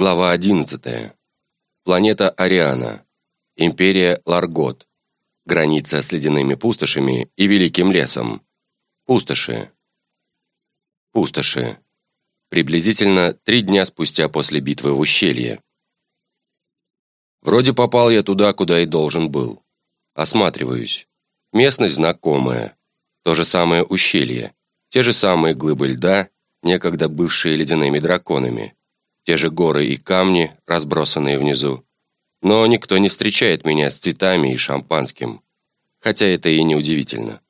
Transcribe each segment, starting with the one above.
Глава 11. Планета Ариана. Империя Ларгот. Граница с ледяными пустошами и Великим лесом. Пустоши. Пустоши. Приблизительно три дня спустя после битвы в ущелье. Вроде попал я туда, куда и должен был. Осматриваюсь. Местность знакомая. То же самое ущелье. Те же самые глыбы льда, некогда бывшие ледяными драконами те же горы и камни, разбросанные внизу. Но никто не встречает меня с цветами и шампанским. Хотя это и не удивительно.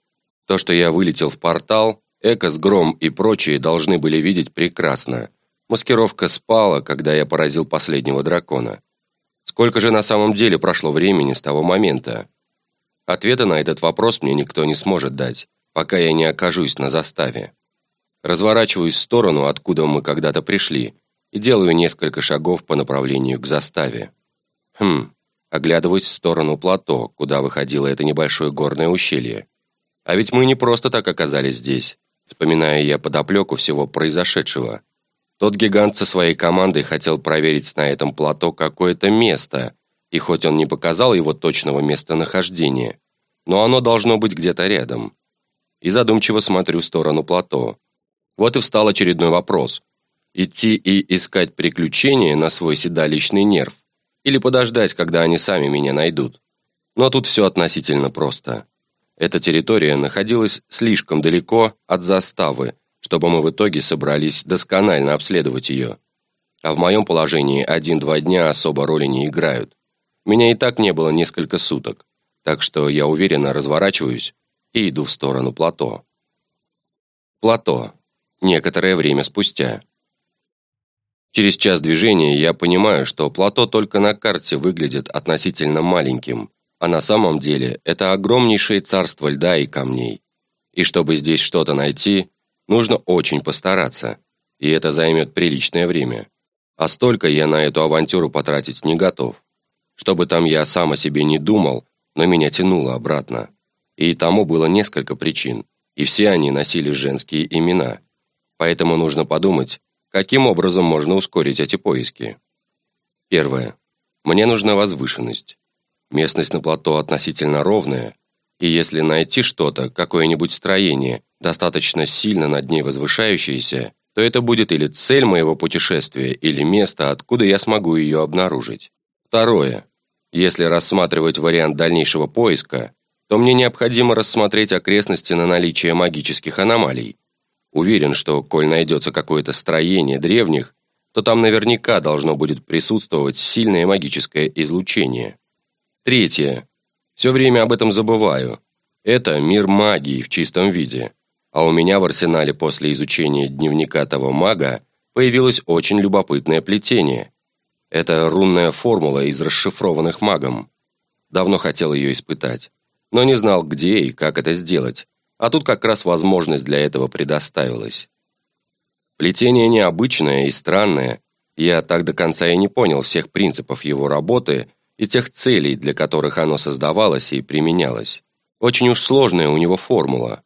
То, что я вылетел в портал, Экос, Гром и прочие должны были видеть прекрасно. Маскировка спала, когда я поразил последнего дракона. Сколько же на самом деле прошло времени с того момента? Ответа на этот вопрос мне никто не сможет дать, пока я не окажусь на заставе. Разворачиваюсь в сторону, откуда мы когда-то пришли, и делаю несколько шагов по направлению к заставе. Хм, оглядываюсь в сторону плато, куда выходило это небольшое горное ущелье. А ведь мы не просто так оказались здесь, вспоминая я подоплеку всего произошедшего. Тот гигант со своей командой хотел проверить на этом плато какое-то место, и хоть он не показал его точного местонахождения, но оно должно быть где-то рядом. И задумчиво смотрю в сторону плато. Вот и встал очередной вопрос. Идти и искать приключения на свой седалищный нерв или подождать, когда они сами меня найдут. Но тут все относительно просто. Эта территория находилась слишком далеко от заставы, чтобы мы в итоге собрались досконально обследовать ее. А в моем положении один-два дня особо роли не играют. Меня и так не было несколько суток, так что я уверенно разворачиваюсь и иду в сторону плато. Плато. Некоторое время спустя. Через час движения я понимаю, что плато только на карте выглядит относительно маленьким, а на самом деле это огромнейшее царство льда и камней. И чтобы здесь что-то найти, нужно очень постараться, и это займет приличное время. А столько я на эту авантюру потратить не готов. Чтобы там я сам о себе не думал, но меня тянуло обратно. И тому было несколько причин, и все они носили женские имена. Поэтому нужно подумать, Каким образом можно ускорить эти поиски? Первое. Мне нужна возвышенность. Местность на плато относительно ровная, и если найти что-то, какое-нибудь строение, достаточно сильно над ней возвышающееся, то это будет или цель моего путешествия, или место, откуда я смогу ее обнаружить. Второе. Если рассматривать вариант дальнейшего поиска, то мне необходимо рассмотреть окрестности на наличие магических аномалий. Уверен, что, коль найдется какое-то строение древних, то там наверняка должно будет присутствовать сильное магическое излучение. Третье. Все время об этом забываю. Это мир магии в чистом виде. А у меня в арсенале после изучения дневника того мага появилось очень любопытное плетение. Это рунная формула из расшифрованных магом. Давно хотел ее испытать, но не знал, где и как это сделать. А тут как раз возможность для этого предоставилась. Плетение необычное и странное. Я так до конца и не понял всех принципов его работы и тех целей, для которых оно создавалось и применялось. Очень уж сложная у него формула.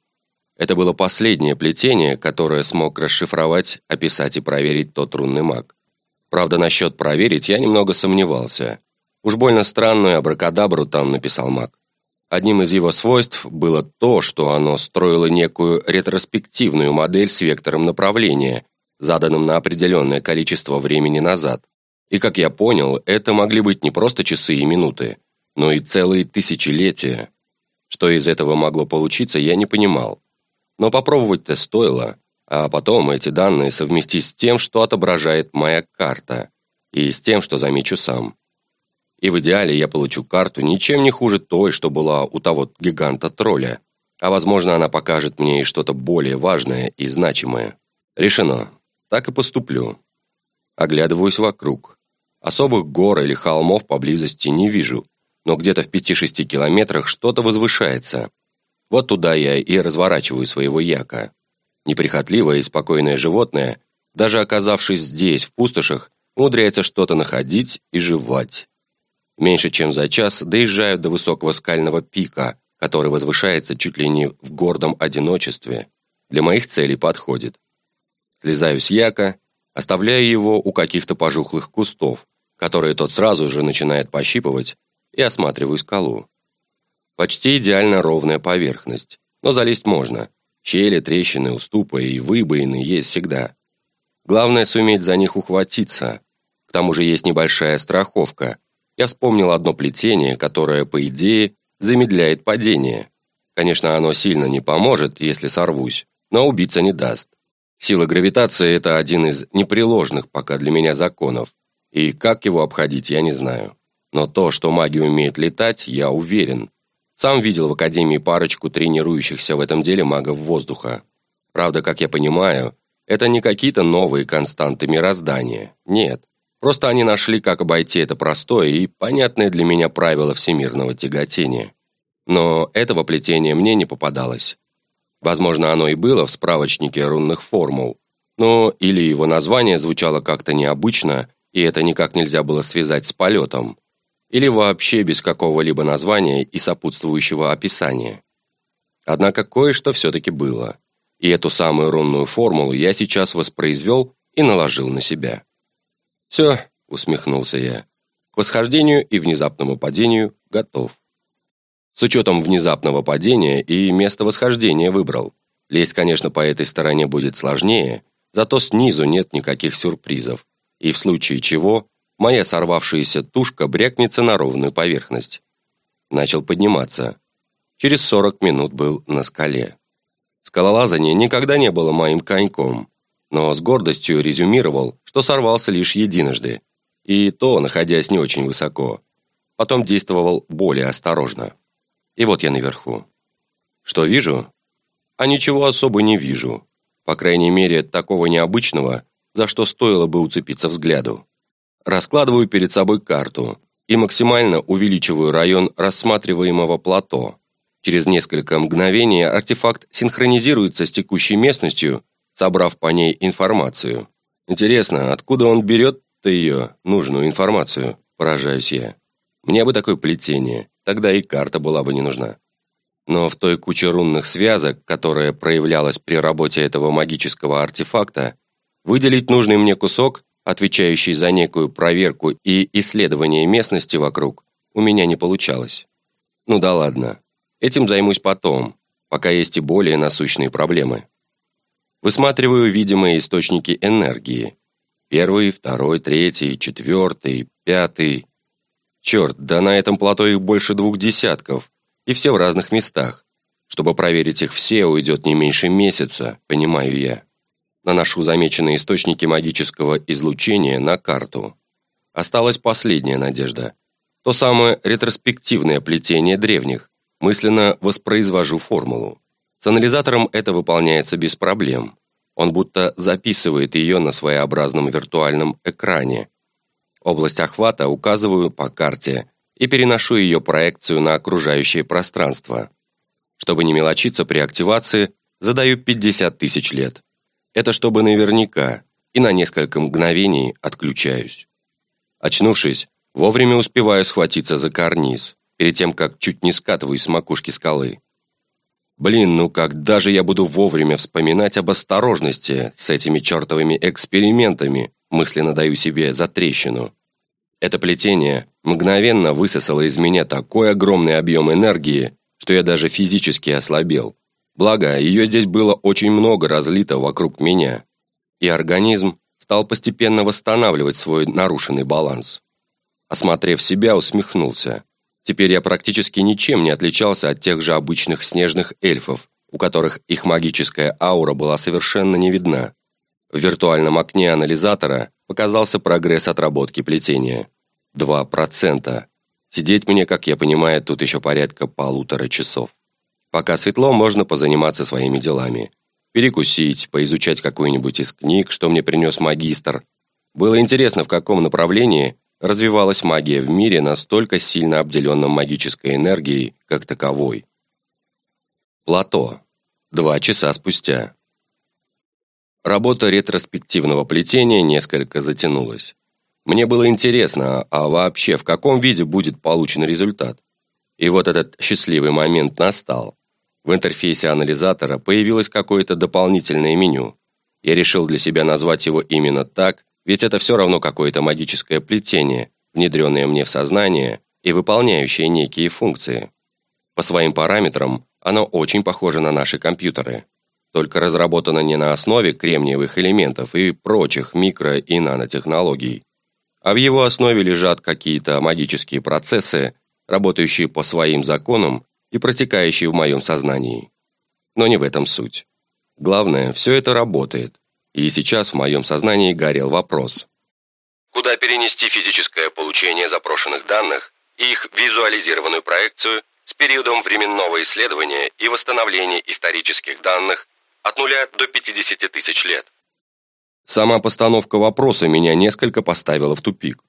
Это было последнее плетение, которое смог расшифровать, описать и проверить тот рунный маг. Правда, насчет проверить я немного сомневался. Уж больно странную абракадабру там написал маг. Одним из его свойств было то, что оно строило некую ретроспективную модель с вектором направления, заданным на определенное количество времени назад. И, как я понял, это могли быть не просто часы и минуты, но и целые тысячелетия. Что из этого могло получиться, я не понимал. Но попробовать-то стоило, а потом эти данные совместить с тем, что отображает моя карта, и с тем, что замечу сам. И в идеале я получу карту ничем не хуже той, что была у того гиганта-тролля. А возможно, она покажет мне и что-то более важное и значимое. Решено. Так и поступлю. Оглядываюсь вокруг. Особых гор или холмов поблизости не вижу, но где-то в 5-6 километрах что-то возвышается. Вот туда я и разворачиваю своего яка. Неприхотливое и спокойное животное, даже оказавшись здесь, в пустошах, умудряется что-то находить и жевать. Меньше чем за час доезжаю до высокого скального пика, который возвышается чуть ли не в гордом одиночестве. Для моих целей подходит. Слезаю с яка Оставляю его у каких-то пожухлых кустов, которые тот сразу же начинает пощипывать, и осматриваю скалу. Почти идеально ровная поверхность, но залезть можно. Щели, трещины, уступы и выбоины есть всегда. Главное суметь за них ухватиться. К тому же есть небольшая страховка. Я вспомнил одно плетение, которое, по идее, замедляет падение. Конечно, оно сильно не поможет, если сорвусь, но убиться не даст. Сила гравитации – это один из непреложных пока для меня законов, и как его обходить, я не знаю. Но то, что маги умеют летать, я уверен. Сам видел в Академии парочку тренирующихся в этом деле магов воздуха. Правда, как я понимаю, это не какие-то новые константы мироздания. Нет. Просто они нашли, как обойти это простое и понятное для меня правило всемирного тяготения. Но этого плетения мне не попадалось. Возможно, оно и было в справочнике рунных формул, но или его название звучало как-то необычно, и это никак нельзя было связать с полетом, или вообще без какого-либо названия и сопутствующего описания. Однако кое-что все-таки было, и эту самую рунную формулу я сейчас воспроизвел и наложил на себя. «Все», — усмехнулся я, — «к восхождению и внезапному падению готов». С учетом внезапного падения и места восхождения выбрал. Лезть, конечно, по этой стороне будет сложнее, зато снизу нет никаких сюрпризов. И в случае чего, моя сорвавшаяся тушка брякнется на ровную поверхность. Начал подниматься. Через 40 минут был на скале. Скалолазание никогда не было моим коньком, но с гордостью резюмировал, что сорвался лишь единожды, и то, находясь не очень высоко. Потом действовал более осторожно. И вот я наверху. Что вижу? А ничего особо не вижу. По крайней мере, такого необычного, за что стоило бы уцепиться взгляду. Раскладываю перед собой карту и максимально увеличиваю район рассматриваемого плато. Через несколько мгновений артефакт синхронизируется с текущей местностью, собрав по ней информацию. Интересно, откуда он берет-то ее, нужную информацию, поражаюсь я. Мне бы такое плетение тогда и карта была бы не нужна. Но в той куче рунных связок, которая проявлялась при работе этого магического артефакта, выделить нужный мне кусок, отвечающий за некую проверку и исследование местности вокруг, у меня не получалось. Ну да ладно, этим займусь потом, пока есть и более насущные проблемы. Высматриваю видимые источники энергии. Первый, второй, третий, четвертый, пятый. Черт, да на этом плато их больше двух десятков, и все в разных местах. Чтобы проверить их все, уйдет не меньше месяца, понимаю я. Наношу замеченные источники магического излучения на карту. Осталась последняя надежда. То самое ретроспективное плетение древних. Мысленно воспроизвожу формулу. С анализатором это выполняется без проблем. Он будто записывает ее на своеобразном виртуальном экране, Область охвата указываю по карте и переношу ее проекцию на окружающее пространство. Чтобы не мелочиться при активации, задаю 50 тысяч лет. Это чтобы наверняка, и на несколько мгновений отключаюсь. Очнувшись, вовремя успеваю схватиться за карниз, перед тем, как чуть не скатываюсь с макушки скалы. Блин, ну когда же я буду вовремя вспоминать об осторожности с этими чертовыми экспериментами, мысленно даю себе за трещину. Это плетение мгновенно высосало из меня такой огромный объем энергии, что я даже физически ослабел. Благо, ее здесь было очень много разлито вокруг меня, и организм стал постепенно восстанавливать свой нарушенный баланс. Осмотрев себя, усмехнулся. Теперь я практически ничем не отличался от тех же обычных снежных эльфов, у которых их магическая аура была совершенно не видна. В виртуальном окне анализатора показался прогресс отработки плетения. 2%. Сидеть мне, как я понимаю, тут еще порядка полутора часов. Пока светло, можно позаниматься своими делами. Перекусить, поизучать какую-нибудь из книг, что мне принес магистр. Было интересно, в каком направлении развивалась магия в мире, настолько сильно обделенном магической энергией, как таковой. Плато. Два часа спустя. Работа ретроспективного плетения несколько затянулась. Мне было интересно, а вообще в каком виде будет получен результат? И вот этот счастливый момент настал. В интерфейсе анализатора появилось какое-то дополнительное меню. Я решил для себя назвать его именно так, ведь это все равно какое-то магическое плетение, внедренное мне в сознание и выполняющее некие функции. По своим параметрам оно очень похоже на наши компьютеры, только разработано не на основе кремниевых элементов и прочих микро- и нанотехнологий, а в его основе лежат какие-то магические процессы, работающие по своим законам и протекающие в моем сознании. Но не в этом суть. Главное, все это работает, и сейчас в моем сознании горел вопрос. Куда перенести физическое получение запрошенных данных и их визуализированную проекцию с периодом временного исследования и восстановления исторических данных от нуля до 50 тысяч лет? Сама постановка вопроса меня несколько поставила в тупик.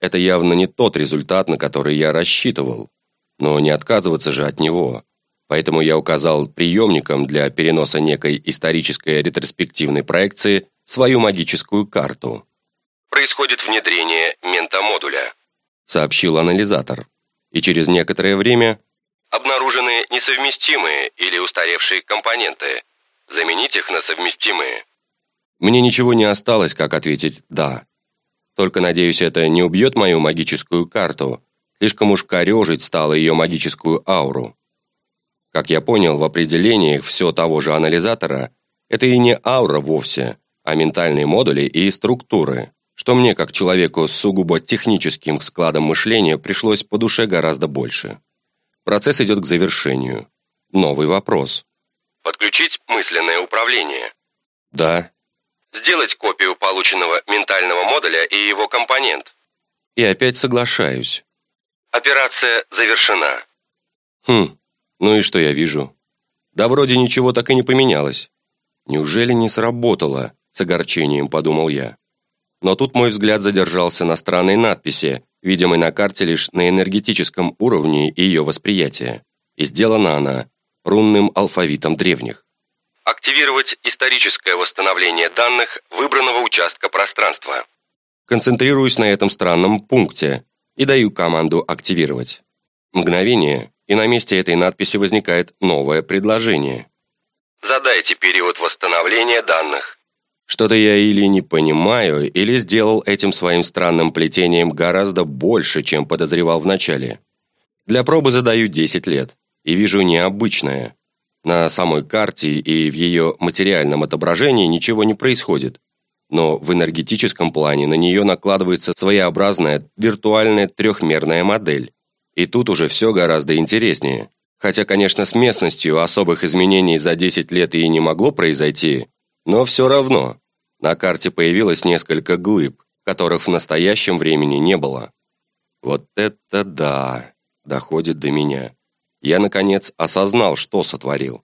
Это явно не тот результат, на который я рассчитывал, но не отказываться же от него. Поэтому я указал приемникам для переноса некой исторической ретроспективной проекции свою магическую карту. «Происходит внедрение ментамодуля», — сообщил анализатор. И через некоторое время обнаружены несовместимые или устаревшие компоненты. Заменить их на совместимые. Мне ничего не осталось, как ответить «да». Только, надеюсь, это не убьет мою магическую карту. Слишком уж корежить стало ее магическую ауру. Как я понял, в определениях все того же анализатора это и не аура вовсе, а ментальные модули и структуры, что мне, как человеку с сугубо техническим складом мышления, пришлось по душе гораздо больше. Процесс идет к завершению. Новый вопрос. Подключить мысленное управление? Да. Сделать копию полученного ментального модуля и его компонент? И опять соглашаюсь. Операция завершена. Хм, ну и что я вижу? Да вроде ничего так и не поменялось. Неужели не сработало? С огорчением подумал я. Но тут мой взгляд задержался на странной надписи, видимой на карте лишь на энергетическом уровне ее восприятия. И сделана она рунным алфавитом древних. Активировать историческое восстановление данных выбранного участка пространства. Концентрируюсь на этом странном пункте и даю команду активировать. Мгновение, и на месте этой надписи возникает новое предложение. Задайте период восстановления данных. Что-то я или не понимаю, или сделал этим своим странным плетением гораздо больше, чем подозревал вначале. Для пробы задаю 10 лет и вижу необычное. На самой карте и в ее материальном отображении ничего не происходит. Но в энергетическом плане на нее накладывается своеобразная виртуальная трехмерная модель. И тут уже все гораздо интереснее. Хотя, конечно, с местностью особых изменений за 10 лет и не могло произойти, но все равно. На карте появилось несколько глыб, которых в настоящем времени не было. Вот это да, доходит до меня. Я, наконец, осознал, что сотворил.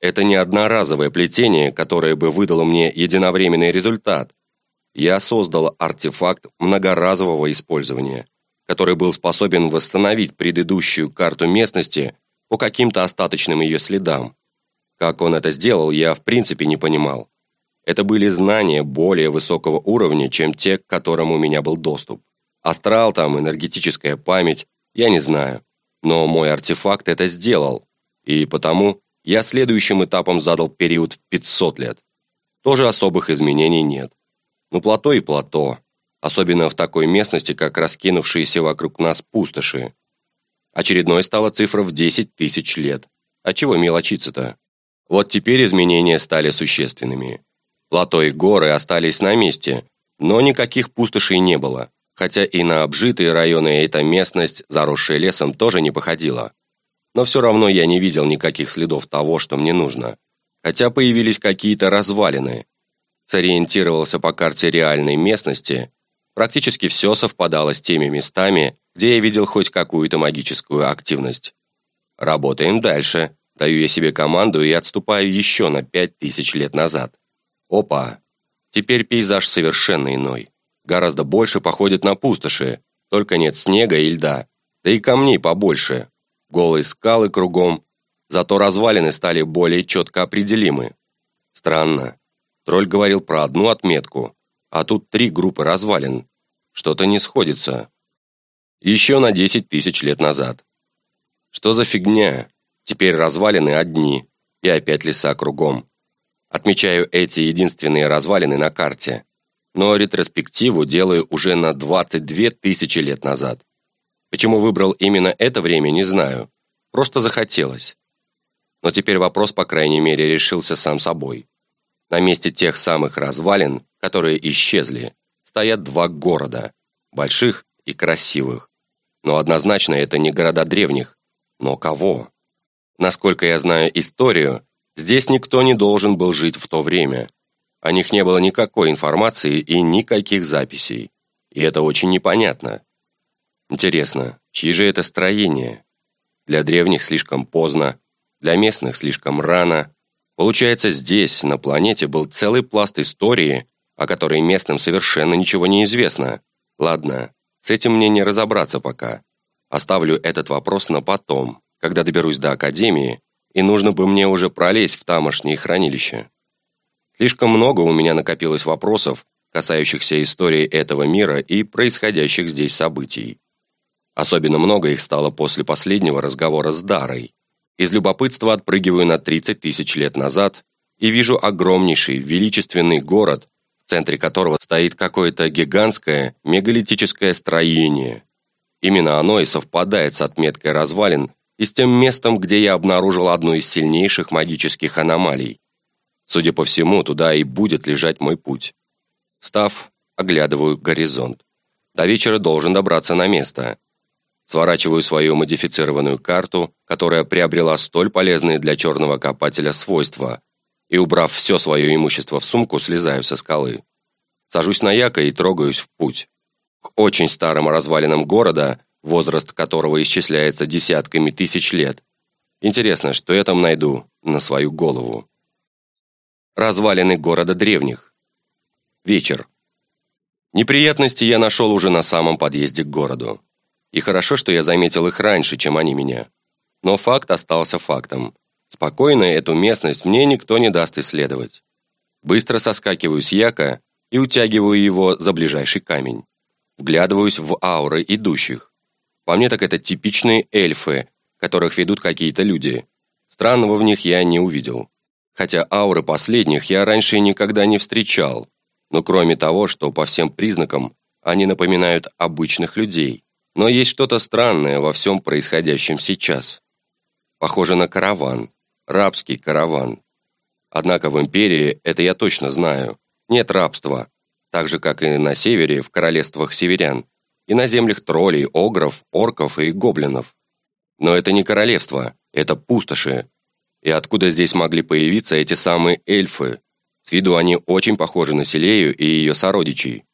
Это не одноразовое плетение, которое бы выдало мне единовременный результат. Я создал артефакт многоразового использования – который был способен восстановить предыдущую карту местности по каким-то остаточным ее следам. Как он это сделал, я в принципе не понимал. Это были знания более высокого уровня, чем те, к которым у меня был доступ. Астрал там, энергетическая память, я не знаю. Но мой артефакт это сделал, и потому я следующим этапом задал период в 500 лет. Тоже особых изменений нет. Ну, плато и плато особенно в такой местности, как раскинувшиеся вокруг нас пустоши. Очередной стала цифра в 10 тысяч лет. А чего мелочиться-то? Вот теперь изменения стали существенными. Плато и горы остались на месте, но никаких пустошей не было, хотя и на обжитые районы эта местность, заросшая лесом, тоже не походила. Но все равно я не видел никаких следов того, что мне нужно. Хотя появились какие-то развалины. Сориентировался по карте реальной местности Практически все совпадало с теми местами, где я видел хоть какую-то магическую активность. Работаем дальше. Даю я себе команду и отступаю еще на пять тысяч лет назад. Опа! Теперь пейзаж совершенно иной. Гораздо больше походит на пустоши, только нет снега и льда, да и камней побольше. Голые скалы кругом, зато развалины стали более четко определимы. Странно. Тролль говорил про одну отметку, а тут три группы развалин. Что-то не сходится. Еще на 10 тысяч лет назад. Что за фигня? Теперь развалины одни, и опять леса кругом. Отмечаю эти единственные развалины на карте, но ретроспективу делаю уже на 22 тысячи лет назад. Почему выбрал именно это время, не знаю. Просто захотелось. Но теперь вопрос, по крайней мере, решился сам собой. На месте тех самых развалин, которые исчезли, стоят два города, больших и красивых. Но однозначно это не города древних. Но кого? Насколько я знаю историю, здесь никто не должен был жить в то время. О них не было никакой информации и никаких записей. И это очень непонятно. Интересно, чьи же это строения? Для древних слишком поздно, для местных слишком рано. Получается, здесь, на планете, был целый пласт истории, о которой местным совершенно ничего не известно. Ладно, с этим мне не разобраться пока. Оставлю этот вопрос на потом, когда доберусь до Академии, и нужно бы мне уже пролезть в тамошние хранилища. Слишком много у меня накопилось вопросов, касающихся истории этого мира и происходящих здесь событий. Особенно много их стало после последнего разговора с Дарой. Из любопытства отпрыгиваю на 30 тысяч лет назад и вижу огромнейший, величественный город, центре которого стоит какое-то гигантское мегалитическое строение. Именно оно и совпадает с отметкой развалин и с тем местом, где я обнаружил одну из сильнейших магических аномалий. Судя по всему, туда и будет лежать мой путь. Став, оглядываю горизонт. До вечера должен добраться на место. Сворачиваю свою модифицированную карту, которая приобрела столь полезные для черного копателя свойства, и, убрав все свое имущество в сумку, слезаю со скалы. Сажусь на яко и трогаюсь в путь. К очень старым развалинам города, возраст которого исчисляется десятками тысяч лет. Интересно, что я там найду на свою голову. Развалины города древних. Вечер. Неприятности я нашел уже на самом подъезде к городу. И хорошо, что я заметил их раньше, чем они меня. Но факт остался фактом. Спокойно эту местность мне никто не даст исследовать. Быстро соскакиваю с яка и утягиваю его за ближайший камень. Вглядываюсь в ауры идущих. По мне так это типичные эльфы, которых ведут какие-то люди. Странного в них я не увидел. Хотя ауры последних я раньше никогда не встречал. Но кроме того, что по всем признакам они напоминают обычных людей. Но есть что-то странное во всем происходящем сейчас. Похоже на караван, рабский караван. Однако в империи, это я точно знаю, нет рабства, так же, как и на севере, в королевствах северян, и на землях троллей, огров, орков и гоблинов. Но это не королевство, это пустоши. И откуда здесь могли появиться эти самые эльфы? С виду они очень похожи на Селею и ее сородичей.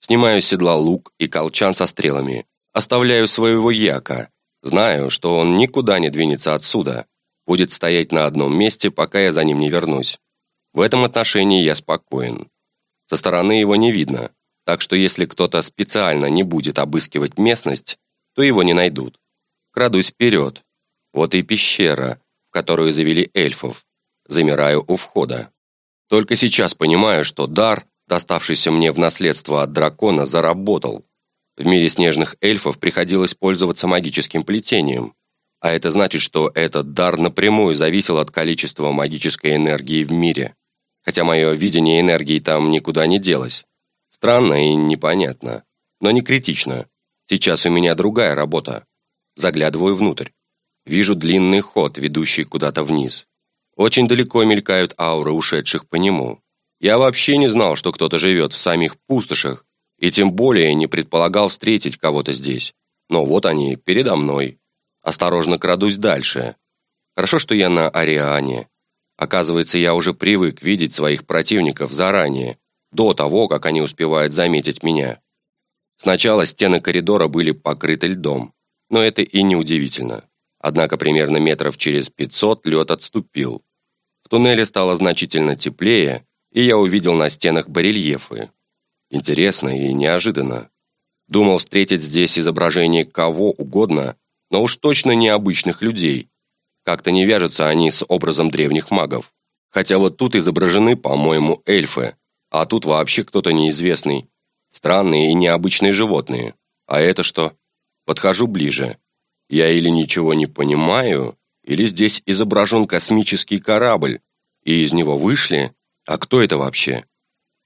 Снимаю с седла лук и колчан со стрелами, Оставляю своего яка. Знаю, что он никуда не двинется отсюда. Будет стоять на одном месте, пока я за ним не вернусь. В этом отношении я спокоен. Со стороны его не видно, так что если кто-то специально не будет обыскивать местность, то его не найдут. Крадусь вперед. Вот и пещера, в которую завели эльфов. Замираю у входа. Только сейчас понимаю, что дар, доставшийся мне в наследство от дракона, заработал. В мире снежных эльфов приходилось пользоваться магическим плетением, а это значит, что этот дар напрямую зависел от количества магической энергии в мире. Хотя мое видение энергии там никуда не делось. Странно и непонятно, но не критично. Сейчас у меня другая работа. Заглядываю внутрь. Вижу длинный ход, ведущий куда-то вниз. Очень далеко мелькают ауры ушедших по нему. Я вообще не знал, что кто-то живет в самих пустошах, и тем более не предполагал встретить кого-то здесь. Но вот они, передо мной. Осторожно крадусь дальше. Хорошо, что я на Ариане. Оказывается, я уже привык видеть своих противников заранее, до того, как они успевают заметить меня. Сначала стены коридора были покрыты льдом, но это и не удивительно. Однако примерно метров через 500 лед отступил. В туннеле стало значительно теплее, и я увидел на стенах барельефы. Интересно и неожиданно. Думал встретить здесь изображение кого угодно, но уж точно не обычных людей. Как-то не вяжутся они с образом древних магов. Хотя вот тут изображены, по-моему, эльфы, а тут вообще кто-то неизвестный. Странные и необычные животные. А это что? Подхожу ближе. Я или ничего не понимаю, или здесь изображен космический корабль, и из него вышли, А кто это вообще?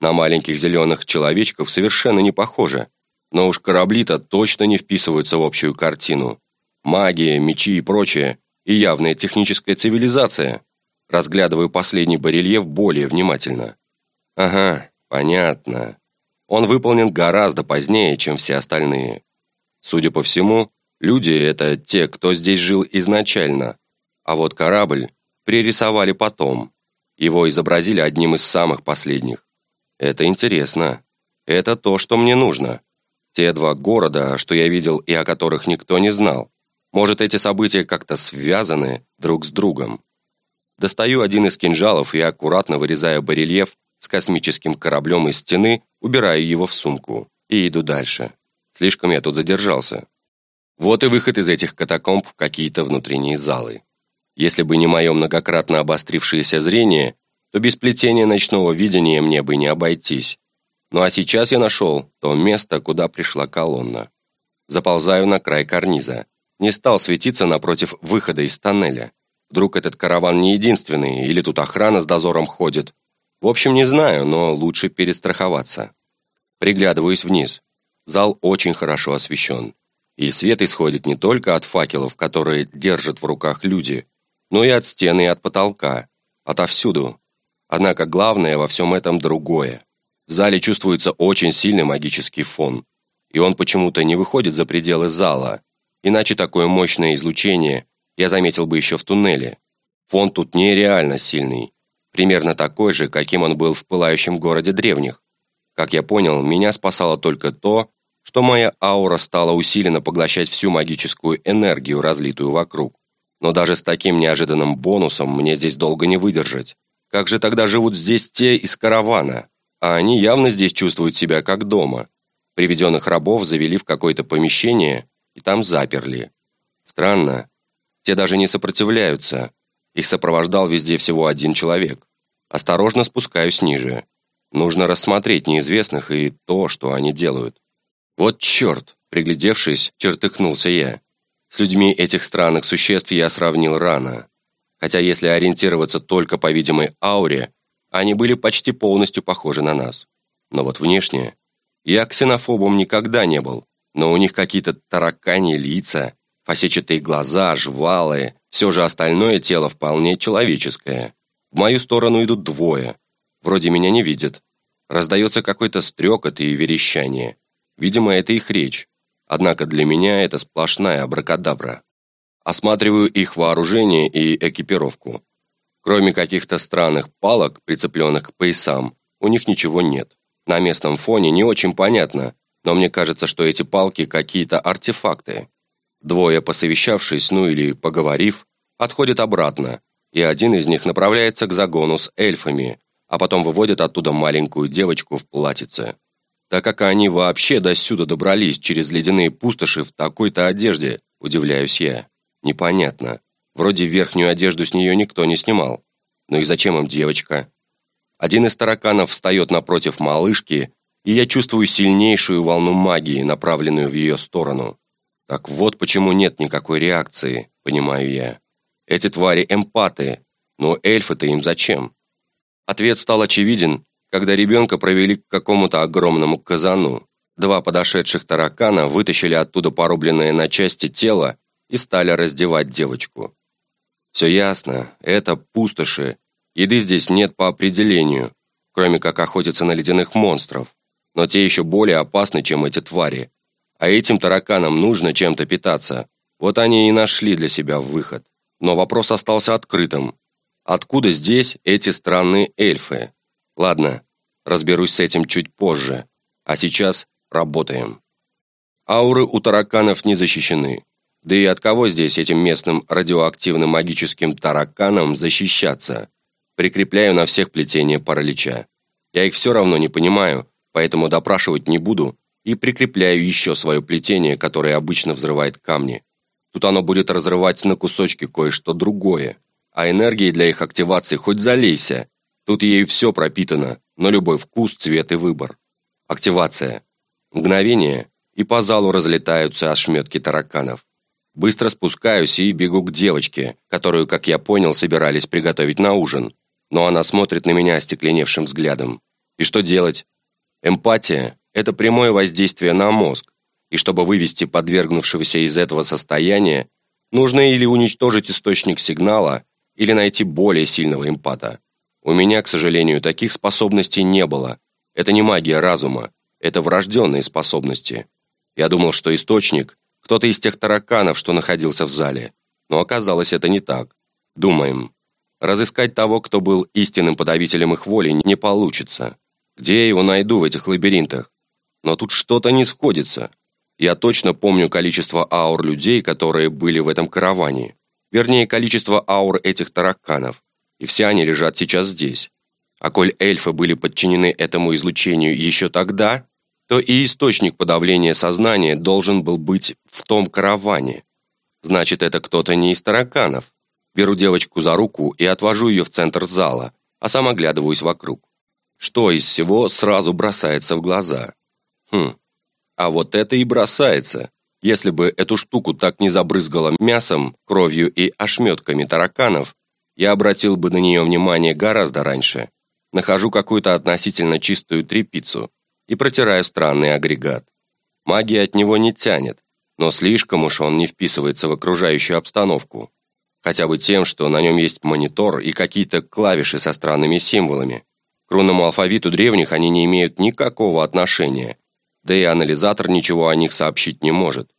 На маленьких зеленых человечков совершенно не похоже. Но уж корабли-то точно не вписываются в общую картину. Магия, мечи и прочее, и явная техническая цивилизация. Разглядываю последний барельеф более внимательно. Ага, понятно. Он выполнен гораздо позднее, чем все остальные. Судя по всему, люди – это те, кто здесь жил изначально, а вот корабль пририсовали потом. Его изобразили одним из самых последних. Это интересно. Это то, что мне нужно. Те два города, что я видел и о которых никто не знал. Может, эти события как-то связаны друг с другом. Достаю один из кинжалов и, аккуратно вырезая барельеф с космическим кораблем из стены, убираю его в сумку и иду дальше. Слишком я тут задержался. Вот и выход из этих катакомб в какие-то внутренние залы. Если бы не мое многократно обострившееся зрение, то без плетения ночного видения мне бы не обойтись. Ну а сейчас я нашел то место, куда пришла колонна. Заползаю на край карниза. Не стал светиться напротив выхода из тоннеля. Вдруг этот караван не единственный, или тут охрана с дозором ходит. В общем, не знаю, но лучше перестраховаться. Приглядываюсь вниз. Зал очень хорошо освещен. И свет исходит не только от факелов, которые держат в руках люди, но и от стены и от потолка, отовсюду. Однако главное во всем этом другое. В зале чувствуется очень сильный магический фон, и он почему-то не выходит за пределы зала, иначе такое мощное излучение я заметил бы еще в туннеле. Фон тут нереально сильный, примерно такой же, каким он был в пылающем городе древних. Как я понял, меня спасало только то, что моя аура стала усиленно поглощать всю магическую энергию, разлитую вокруг. Но даже с таким неожиданным бонусом мне здесь долго не выдержать. Как же тогда живут здесь те из каравана? А они явно здесь чувствуют себя как дома. Приведенных рабов завели в какое-то помещение и там заперли. Странно. Те даже не сопротивляются. Их сопровождал везде всего один человек. Осторожно спускаюсь ниже. Нужно рассмотреть неизвестных и то, что они делают. Вот черт! Приглядевшись, чертыхнулся я. С людьми этих странных существ я сравнил рано. Хотя если ориентироваться только по видимой ауре, они были почти полностью похожи на нас. Но вот внешне... Я ксенофобом никогда не был, но у них какие-то таракани лица, фасетчатые глаза, жвалы, все же остальное тело вполне человеческое. В мою сторону идут двое. Вроде меня не видят. Раздается какой-то стрекот и верещание. Видимо, это их речь. Однако для меня это сплошная абракадабра. Осматриваю их вооружение и экипировку. Кроме каких-то странных палок, прицепленных к поясам, у них ничего нет. На местном фоне не очень понятно, но мне кажется, что эти палки какие-то артефакты. Двое, посовещавшись, ну или поговорив, отходят обратно, и один из них направляется к загону с эльфами, а потом выводит оттуда маленькую девочку в платьице. Так как они вообще до сюда добрались через ледяные пустоши в такой-то одежде, удивляюсь я. Непонятно. Вроде верхнюю одежду с нее никто не снимал. Ну и зачем им девочка? Один из тараканов встает напротив малышки, и я чувствую сильнейшую волну магии, направленную в ее сторону. Так вот почему нет никакой реакции, понимаю я. Эти твари эмпаты, но эльфы-то им зачем? Ответ стал очевиден, когда ребенка провели к какому-то огромному казану. Два подошедших таракана вытащили оттуда порубленное на части тело и стали раздевать девочку. Все ясно, это пустоши. Еды здесь нет по определению, кроме как охотиться на ледяных монстров. Но те еще более опасны, чем эти твари. А этим тараканам нужно чем-то питаться. Вот они и нашли для себя выход. Но вопрос остался открытым. Откуда здесь эти странные эльфы? Ладно, разберусь с этим чуть позже. А сейчас работаем. Ауры у тараканов не защищены. Да и от кого здесь этим местным радиоактивным магическим тараканам защищаться? Прикрепляю на всех плетение паралича. Я их все равно не понимаю, поэтому допрашивать не буду и прикрепляю еще свое плетение, которое обычно взрывает камни. Тут оно будет разрывать на кусочки кое-что другое. А энергии для их активации хоть залейся. Тут ею все пропитано, но любой вкус, цвет и выбор. Активация. Мгновение, и по залу разлетаются ошметки тараканов. Быстро спускаюсь и бегу к девочке, которую, как я понял, собирались приготовить на ужин. Но она смотрит на меня остекленевшим взглядом. И что делать? Эмпатия – это прямое воздействие на мозг, и чтобы вывести подвергнувшегося из этого состояния, нужно или уничтожить источник сигнала, или найти более сильного эмпата. У меня, к сожалению, таких способностей не было. Это не магия разума, это врожденные способности. Я думал, что источник – кто-то из тех тараканов, что находился в зале. Но оказалось, это не так. Думаем. Разыскать того, кто был истинным подавителем их воли, не получится. Где я его найду в этих лабиринтах? Но тут что-то не сходится. Я точно помню количество аур людей, которые были в этом караване. Вернее, количество аур этих тараканов. И все они лежат сейчас здесь. А коль эльфы были подчинены этому излучению еще тогда, то и источник подавления сознания должен был быть в том караване. Значит, это кто-то не из тараканов. Беру девочку за руку и отвожу ее в центр зала, а сам оглядываюсь вокруг. Что из всего сразу бросается в глаза? Хм, а вот это и бросается. Если бы эту штуку так не забрызгало мясом, кровью и ошметками тараканов, я обратил бы на нее внимание гораздо раньше. Нахожу какую-то относительно чистую трепицу и протираю странный агрегат. Магия от него не тянет, но слишком уж он не вписывается в окружающую обстановку. Хотя бы тем, что на нем есть монитор и какие-то клавиши со странными символами. К рунному алфавиту древних они не имеют никакого отношения, да и анализатор ничего о них сообщить не может.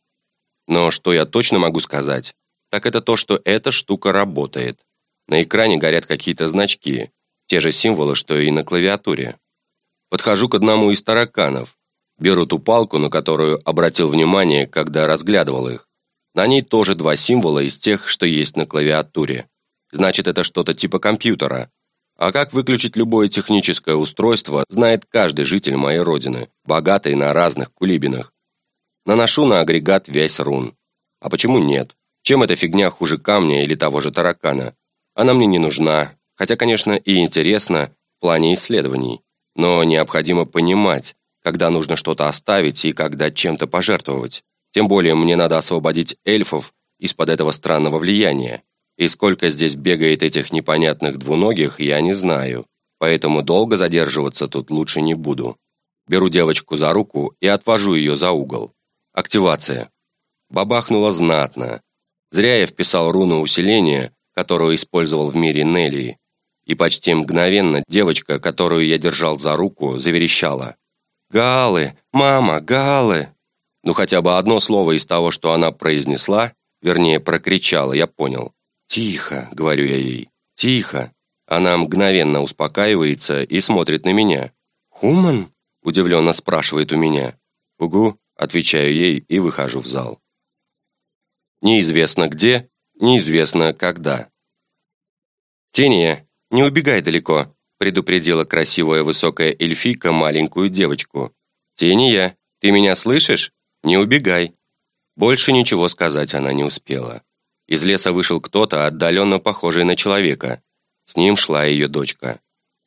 Но что я точно могу сказать, так это то, что эта штука работает. На экране горят какие-то значки, те же символы, что и на клавиатуре. Подхожу к одному из тараканов, беру ту палку, на которую обратил внимание, когда разглядывал их. На ней тоже два символа из тех, что есть на клавиатуре. Значит, это что-то типа компьютера. А как выключить любое техническое устройство, знает каждый житель моей родины, богатый на разных кулибинах. Наношу на агрегат весь рун. А почему нет? Чем эта фигня хуже камня или того же таракана? Она мне не нужна, хотя, конечно, и интересно в плане исследований. Но необходимо понимать, когда нужно что-то оставить и когда чем-то пожертвовать. Тем более мне надо освободить эльфов из-под этого странного влияния. И сколько здесь бегает этих непонятных двуногих, я не знаю. Поэтому долго задерживаться тут лучше не буду. Беру девочку за руку и отвожу ее за угол. Активация. Бабахнуло знатно. Зря я вписал руну усиления, которую использовал в мире Нелли. И почти мгновенно девочка, которую я держал за руку, заверещала. «Галы! Мама, галы!» Ну хотя бы одно слово из того, что она произнесла, вернее, прокричала, я понял. «Тихо», — говорю я ей, — «тихо». Она мгновенно успокаивается и смотрит на меня. «Хуман?» — удивленно спрашивает у меня. «Угу», — отвечаю ей и выхожу в зал. Неизвестно где, неизвестно когда. «Тения, не убегай далеко», — предупредила красивая высокая эльфийка маленькую девочку. «Тения, ты меня слышишь? Не убегай». Больше ничего сказать она не успела. Из леса вышел кто-то, отдаленно похожий на человека. С ним шла ее дочка.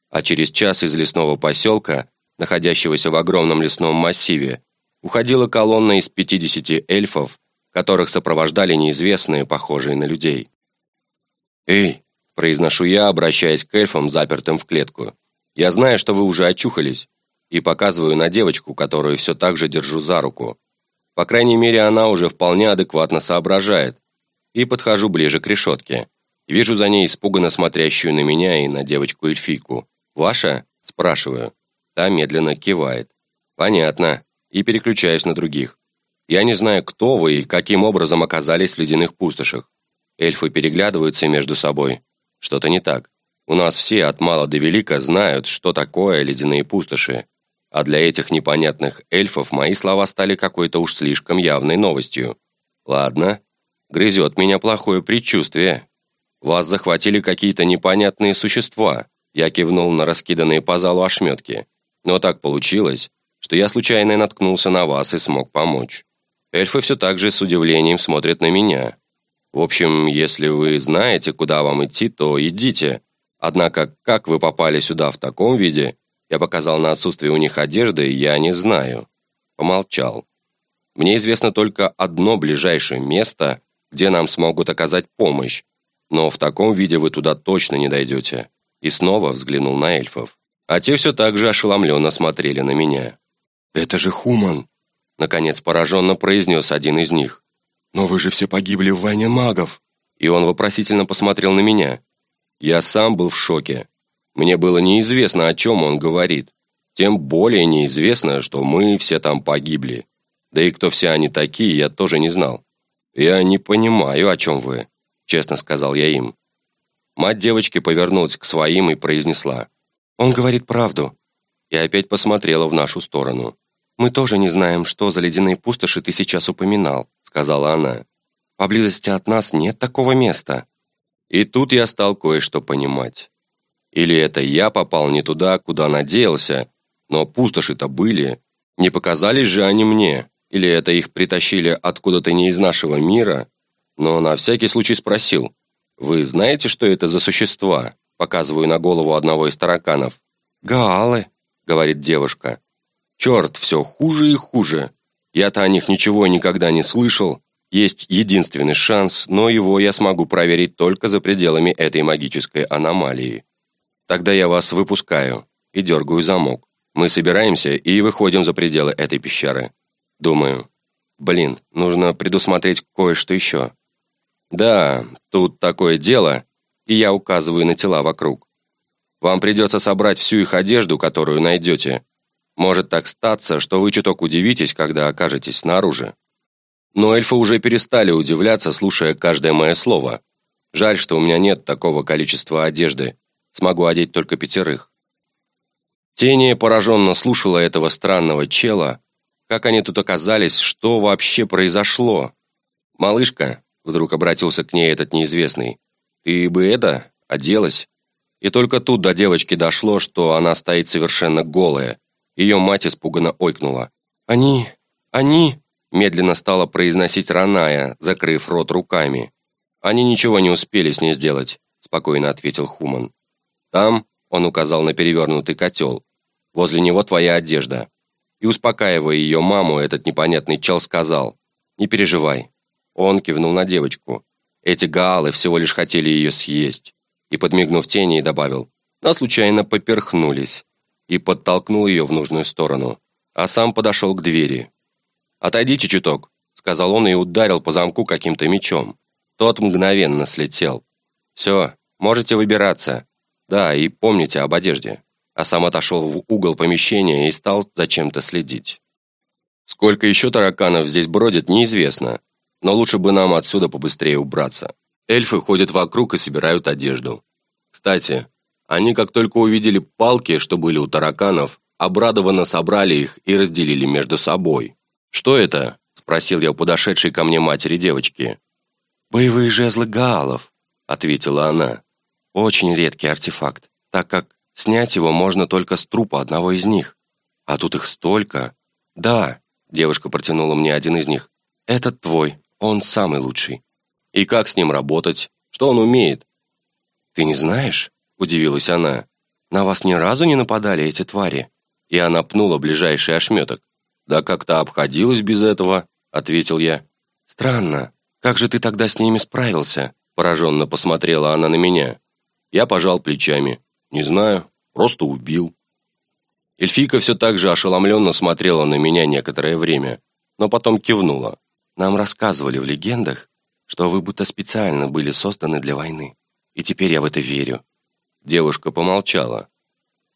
А через час из лесного поселка, находящегося в огромном лесном массиве, уходила колонна из 50 эльфов, которых сопровождали неизвестные, похожие на людей. «Эй!» – произношу я, обращаясь к эльфам, запертым в клетку. «Я знаю, что вы уже очухались, и показываю на девочку, которую все так же держу за руку. По крайней мере, она уже вполне адекватно соображает, и подхожу ближе к решетке. Вижу за ней испуганно смотрящую на меня и на девочку-эльфийку. «Ваша?» – спрашиваю. Та медленно кивает. «Понятно». И переключаюсь на других. Я не знаю, кто вы и каким образом оказались в ледяных пустошах. Эльфы переглядываются между собой. Что-то не так. У нас все от мала до велика знают, что такое ледяные пустоши. А для этих непонятных эльфов мои слова стали какой-то уж слишком явной новостью. Ладно, Грызет меня плохое предчувствие. Вас захватили какие-то непонятные существа. Я кивнул на раскиданные по залу ошметки. Но так получилось, что я случайно наткнулся на вас и смог помочь. Эльфы все так же с удивлением смотрят на меня. В общем, если вы знаете, куда вам идти, то идите. Однако, как вы попали сюда в таком виде, я показал на отсутствие у них одежды, я не знаю. Помолчал. Мне известно только одно ближайшее место, где нам смогут оказать помощь, но в таком виде вы туда точно не дойдете. и снова взглянул на эльфов. А те все так же ошеломленно смотрели на меня. «Это же Хуман!» Наконец пораженно произнес один из них. «Но вы же все погибли в войне магов!» И он вопросительно посмотрел на меня. Я сам был в шоке. Мне было неизвестно, о чем он говорит. Тем более неизвестно, что мы все там погибли. Да и кто все они такие, я тоже не знал. «Я не понимаю, о чем вы», — честно сказал я им. Мать девочки повернулась к своим и произнесла. «Он говорит правду». И опять посмотрела в нашу сторону. «Мы тоже не знаем, что за ледяные пустоши ты сейчас упоминал», — сказала она. «Поблизости от нас нет такого места». И тут я стал кое-что понимать. Или это я попал не туда, куда надеялся, но пустоши-то были. Не показались же они мне. Или это их притащили откуда-то не из нашего мира? Но на всякий случай спросил. «Вы знаете, что это за существа?» Показываю на голову одного из тараканов. «Гаалы», — говорит девушка. «Черт, все хуже и хуже. Я-то о них ничего никогда не слышал. Есть единственный шанс, но его я смогу проверить только за пределами этой магической аномалии. Тогда я вас выпускаю и дергаю замок. Мы собираемся и выходим за пределы этой пещеры. Думаю, блин, нужно предусмотреть кое-что еще. Да, тут такое дело, и я указываю на тела вокруг. Вам придется собрать всю их одежду, которую найдете. Может так статься, что вы чуток удивитесь, когда окажетесь снаружи. Но эльфы уже перестали удивляться, слушая каждое мое слово. Жаль, что у меня нет такого количества одежды. Смогу одеть только пятерых. Тени пораженно слушала этого странного чела, как они тут оказались? Что вообще произошло? Малышка, вдруг обратился к ней этот неизвестный, ты бы это, оделась? И только тут до девочки дошло, что она стоит совершенно голая. Ее мать испуганно ойкнула. «Они... они...» медленно стала произносить Раная, закрыв рот руками. «Они ничего не успели с ней сделать», спокойно ответил Хуман. «Там...» — он указал на перевернутый котел. «Возле него твоя одежда. И успокаивая ее маму, этот непонятный чел сказал, «Не переживай». Он кивнул на девочку. Эти гаалы всего лишь хотели ее съесть. И, подмигнув тени, добавил, «Но случайно поперхнулись». И подтолкнул ее в нужную сторону. А сам подошел к двери. «Отойдите чуток», — сказал он и ударил по замку каким-то мечом. Тот мгновенно слетел. «Все, можете выбираться. Да, и помните об одежде» а сам отошел в угол помещения и стал зачем-то следить. Сколько еще тараканов здесь бродит, неизвестно, но лучше бы нам отсюда побыстрее убраться. Эльфы ходят вокруг и собирают одежду. Кстати, они как только увидели палки, что были у тараканов, обрадованно собрали их и разделили между собой. «Что это?» – спросил я у подошедшей ко мне матери девочки. «Боевые жезлы гаалов», – ответила она. «Очень редкий артефакт, так как Снять его можно только с трупа одного из них. А тут их столько. Да, девушка протянула мне один из них. Этот твой, он самый лучший. И как с ним работать? Что он умеет? Ты не знаешь? Удивилась она. На вас ни разу не нападали эти твари? И она пнула ближайший ошметок. Да как-то обходилась без этого, ответил я. Странно. Как же ты тогда с ними справился? Пораженно посмотрела она на меня. Я пожал плечами. «Не знаю, просто убил». Эльфийка все так же ошеломленно смотрела на меня некоторое время, но потом кивнула. «Нам рассказывали в легендах, что вы будто специально были созданы для войны, и теперь я в это верю». Девушка помолчала.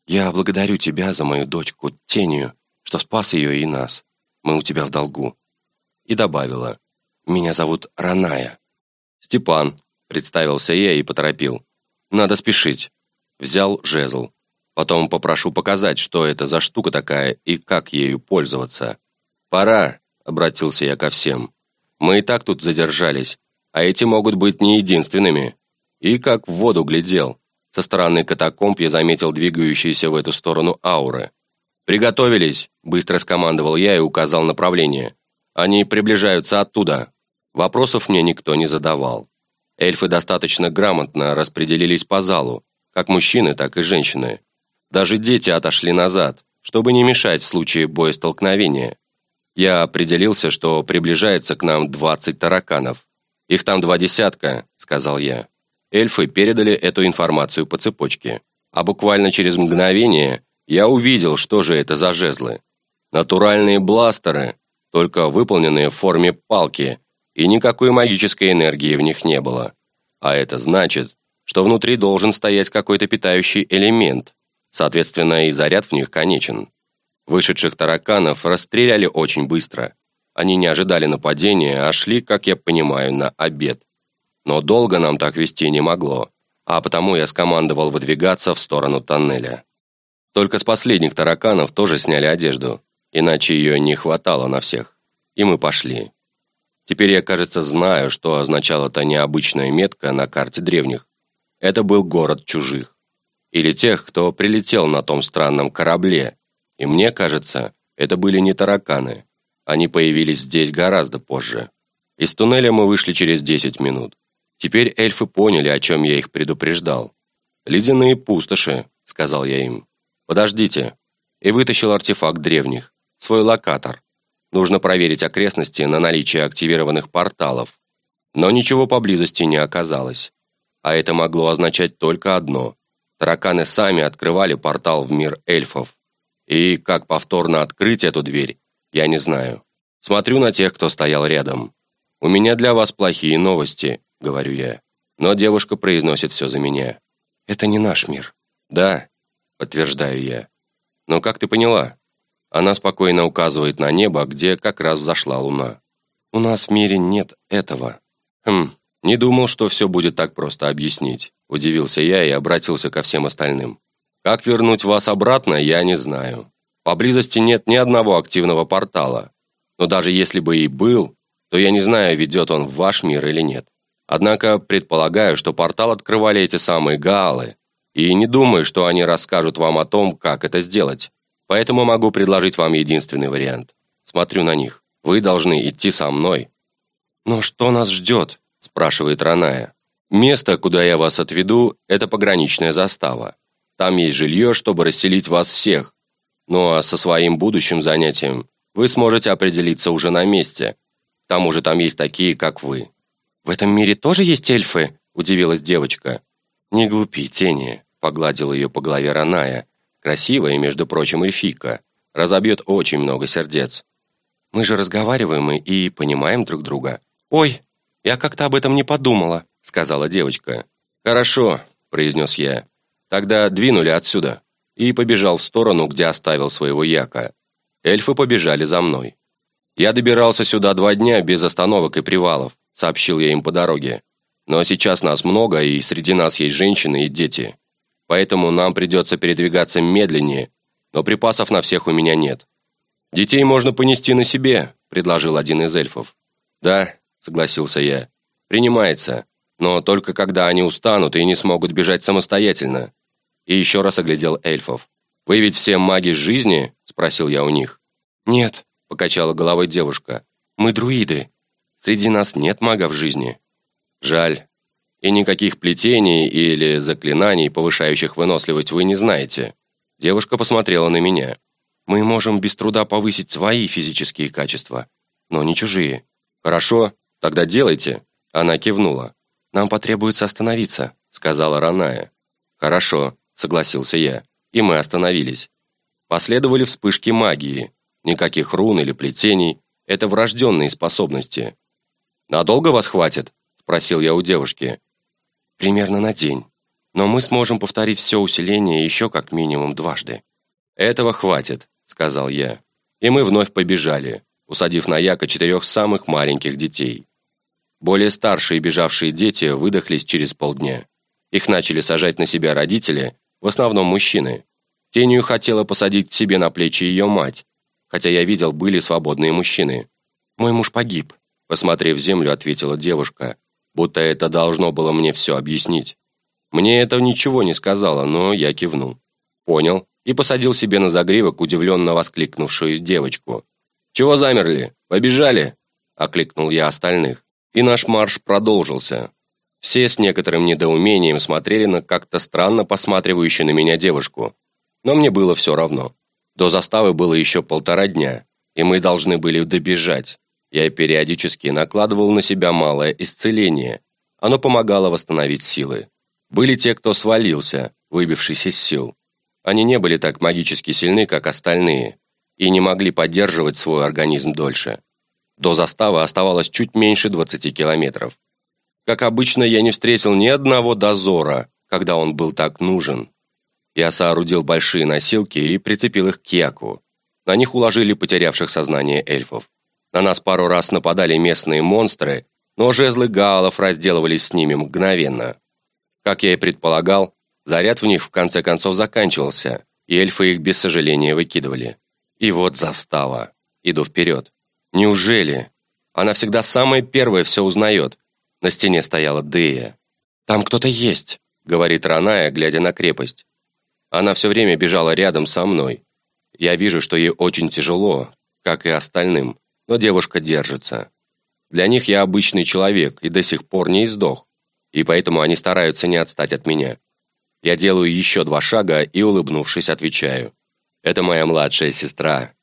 «Я благодарю тебя за мою дочку Тению, что спас ее и нас. Мы у тебя в долгу». И добавила. «Меня зовут Раная». «Степан», — представился я и поторопил. «Надо спешить». Взял жезл. Потом попрошу показать, что это за штука такая и как ею пользоваться. «Пора», — обратился я ко всем. «Мы и так тут задержались, а эти могут быть не единственными». И как в воду глядел. Со стороны катакомб я заметил двигающиеся в эту сторону ауры. «Приготовились!» – быстро скомандовал я и указал направление. «Они приближаются оттуда». Вопросов мне никто не задавал. Эльфы достаточно грамотно распределились по залу, как мужчины, так и женщины. Даже дети отошли назад, чтобы не мешать в случае боестолкновения. Я определился, что приближается к нам 20 тараканов. «Их там два десятка», — сказал я. Эльфы передали эту информацию по цепочке. А буквально через мгновение я увидел, что же это за жезлы. Натуральные бластеры, только выполненные в форме палки, и никакой магической энергии в них не было. А это значит, что внутри должен стоять какой-то питающий элемент, соответственно, и заряд в них конечен. Вышедших тараканов расстреляли очень быстро. Они не ожидали нападения, а шли, как я понимаю, на обед. Но долго нам так вести не могло, а потому я скомандовал выдвигаться в сторону тоннеля. Только с последних тараканов тоже сняли одежду, иначе ее не хватало на всех. И мы пошли. Теперь я, кажется, знаю, что означала та необычная метка на карте древних. Это был город чужих. Или тех, кто прилетел на том странном корабле. И мне кажется, это были не тараканы. Они появились здесь гораздо позже. Из туннеля мы вышли через 10 минут. Теперь эльфы поняли, о чем я их предупреждал. «Ледяные пустоши», — сказал я им. «Подождите». И вытащил артефакт древних, свой локатор. Нужно проверить окрестности на наличие активированных порталов. Но ничего поблизости не оказалось. А это могло означать только одно. Тараканы сами открывали портал в мир эльфов. И как повторно открыть эту дверь, я не знаю. Смотрю на тех, кто стоял рядом. «У меня для вас плохие новости», — говорю я. Но девушка произносит все за меня. «Это не наш мир». «Да», — подтверждаю я. «Но как ты поняла?» Она спокойно указывает на небо, где как раз взошла луна. «У нас в мире нет этого». «Хм, «Не думал, что все будет так просто объяснить», – удивился я и обратился ко всем остальным. «Как вернуть вас обратно, я не знаю. Поблизости нет ни одного активного портала. Но даже если бы и был, то я не знаю, ведет он в ваш мир или нет. Однако предполагаю, что портал открывали эти самые гаалы, и не думаю, что они расскажут вам о том, как это сделать. Поэтому могу предложить вам единственный вариант. Смотрю на них. Вы должны идти со мной». «Но что нас ждет?» Спрашивает Раная. «Место, куда я вас отведу, это пограничная застава. Там есть жилье, чтобы расселить вас всех. Ну а со своим будущим занятием вы сможете определиться уже на месте. К тому же там есть такие, как вы». «В этом мире тоже есть эльфы?» – удивилась девочка. «Не глупи, тени», – погладила ее по голове Раная. Красивая, между прочим, эльфика. Разобьет очень много сердец. «Мы же разговариваем и понимаем друг друга». «Ой!» «Я как-то об этом не подумала», — сказала девочка. «Хорошо», — произнес я. «Тогда двинули отсюда». И побежал в сторону, где оставил своего яка. Эльфы побежали за мной. «Я добирался сюда два дня без остановок и привалов», — сообщил я им по дороге. «Но сейчас нас много, и среди нас есть женщины и дети. Поэтому нам придется передвигаться медленнее, но припасов на всех у меня нет». «Детей можно понести на себе», — предложил один из эльфов. «Да, согласился я. «Принимается, но только когда они устанут и не смогут бежать самостоятельно». И еще раз оглядел эльфов. «Вы ведь все маги жизни?» – спросил я у них. «Нет», – покачала головой девушка. «Мы друиды. Среди нас нет магов жизни». «Жаль. И никаких плетений или заклинаний, повышающих выносливость, вы не знаете». Девушка посмотрела на меня. «Мы можем без труда повысить свои физические качества, но не чужие». «Хорошо, «Тогда делайте!» Она кивнула. «Нам потребуется остановиться», сказала Раная. «Хорошо», согласился я. И мы остановились. Последовали вспышки магии. Никаких рун или плетений. Это врожденные способности. «Надолго вас хватит?» спросил я у девушки. «Примерно на день. Но мы сможем повторить все усиление еще как минимум дважды». «Этого хватит», сказал я. И мы вновь побежали, усадив на яко четырех самых маленьких детей. Более старшие бежавшие дети выдохлись через полдня. Их начали сажать на себя родители, в основном мужчины. Тенью хотела посадить себе на плечи ее мать, хотя я видел, были свободные мужчины. «Мой муж погиб», — посмотрев землю, ответила девушка, будто это должно было мне все объяснить. Мне это ничего не сказала, но я кивнул. Понял и посадил себе на загривок удивленно воскликнувшую девочку. «Чего замерли? Побежали?» – окликнул я остальных. И наш марш продолжился. Все с некоторым недоумением смотрели на как-то странно посматривающую на меня девушку. Но мне было все равно. До заставы было еще полтора дня, и мы должны были добежать. Я периодически накладывал на себя малое исцеление. Оно помогало восстановить силы. Были те, кто свалился, выбившись из сил. Они не были так магически сильны, как остальные, и не могли поддерживать свой организм дольше. До заставы оставалось чуть меньше 20 километров. Как обычно, я не встретил ни одного дозора, когда он был так нужен. Я соорудил большие носилки и прицепил их к Яку. На них уложили потерявших сознание эльфов. На нас пару раз нападали местные монстры, но жезлы гаалов разделывались с ними мгновенно. Как я и предполагал, заряд в них в конце концов заканчивался, и эльфы их без сожаления выкидывали. И вот застава. Иду вперед. Неужели? Она всегда самая первая все узнает. На стене стояла Дея. «Там кто-то есть», — говорит Раная, глядя на крепость. Она все время бежала рядом со мной. Я вижу, что ей очень тяжело, как и остальным, но девушка держится. Для них я обычный человек и до сих пор не издох, и поэтому они стараются не отстать от меня. Я делаю еще два шага и, улыбнувшись, отвечаю. «Это моя младшая сестра.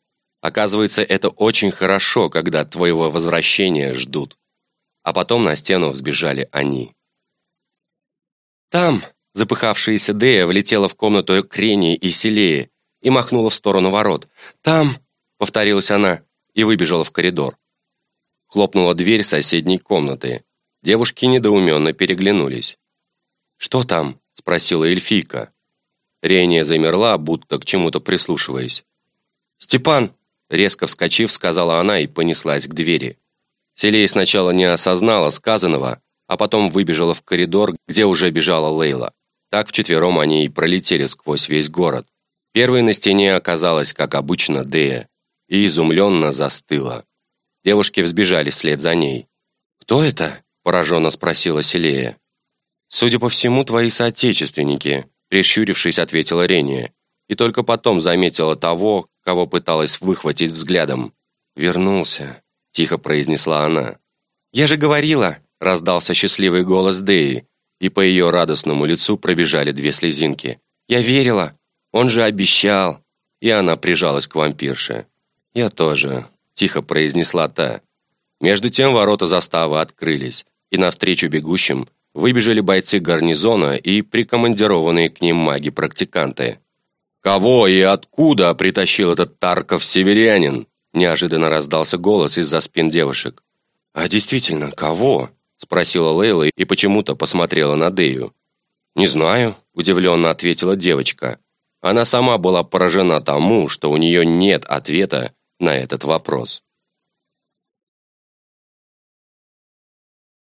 Оказывается, это очень хорошо, когда твоего возвращения ждут». А потом на стену взбежали они. «Там!» – запыхавшаяся Дея влетела в комнату к Рении и Селее и махнула в сторону ворот. «Там!» – повторилась она и выбежала в коридор. Хлопнула дверь соседней комнаты. Девушки недоуменно переглянулись. «Что там?» – спросила эльфийка. Рения замерла, будто к чему-то прислушиваясь. «Степан!» – резко вскочив, сказала она и понеслась к двери. Селей сначала не осознала сказанного, а потом выбежала в коридор, где уже бежала Лейла. Так вчетвером они и пролетели сквозь весь город. Первой на стене оказалась, как обычно, Дея, и изумленно застыла. Девушки взбежали вслед за ней. «Кто это?» – пораженно спросила Селея. «Судя по всему, твои соотечественники», – прищурившись, ответила Рения. И только потом заметила того, кого пыталась выхватить взглядом. «Вернулся», – тихо произнесла она. «Я же говорила!» – раздался счастливый голос Деи, и по ее радостному лицу пробежали две слезинки. «Я верила! Он же обещал!» И она прижалась к вампирше. «Я тоже», тихо произнесла та. Между тем ворота заставы открылись, и навстречу бегущим выбежали бойцы гарнизона и прикомандированные к ним маги-практиканты. «Кого и откуда притащил этот Тарков-северянин?» неожиданно раздался голос из-за спин девушек. «А действительно, кого?» спросила Лейла и почему-то посмотрела на Дею. «Не знаю», – удивленно ответила девочка. Она сама была поражена тому, что у нее нет ответа на этот вопрос.